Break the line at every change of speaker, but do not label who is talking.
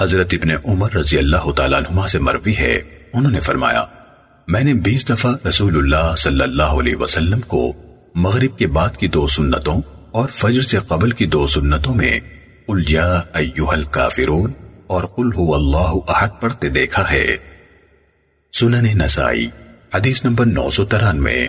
حضرت ابن عمر رضی اللہ تعالیٰ عنہما سے مروی ہے، انہوں نے فرمایا، میں نے بیس دفعہ رسول اللہ صلی اللہ علیہ وسلم کو مغرب کے بعد کی دو سنتوں اور فجر سے قبل کی دو سنتوں میں قل یا ایوہ الکافرون اور قل ہو اللہ احد پڑھتے دیکھا ہے۔ سنن نسائی، حدیث نمبر نو سو ترانوے۔